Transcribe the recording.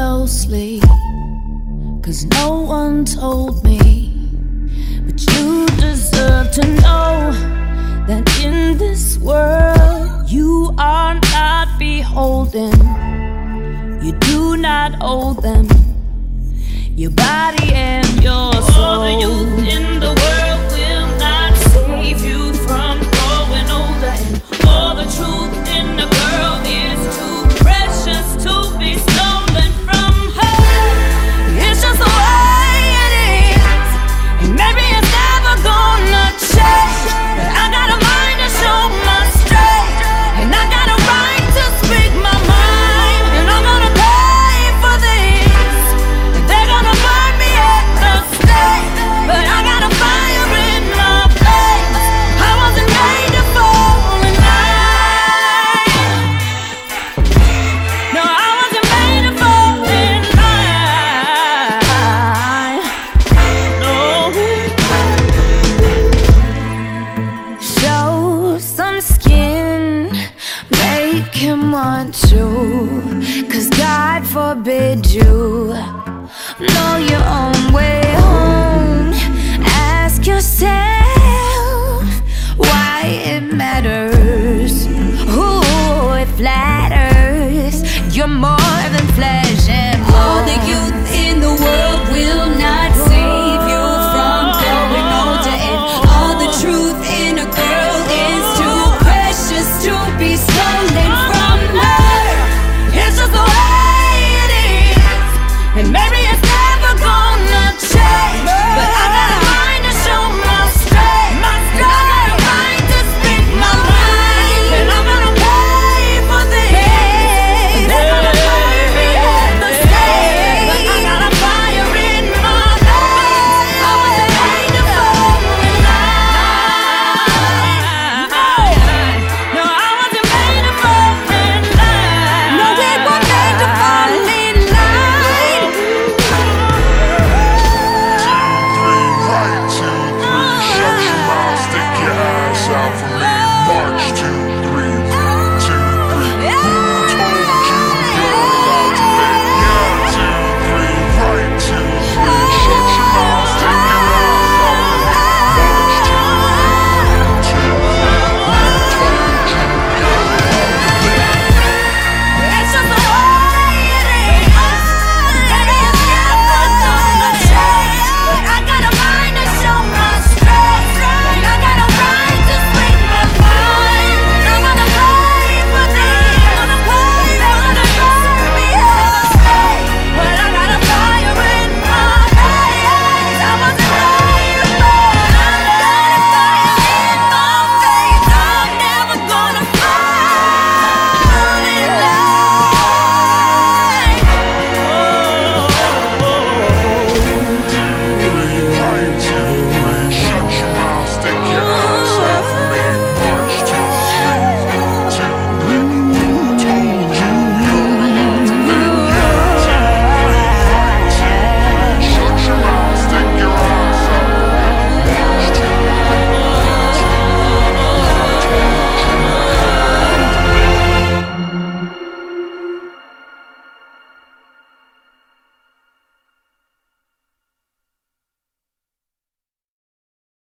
closely. Cause no one told me. But you deserve to know that in this world you are not beholden. You do not owe them your body and your soul. him want to Cause God forbid you Know your own way home. Ask yourself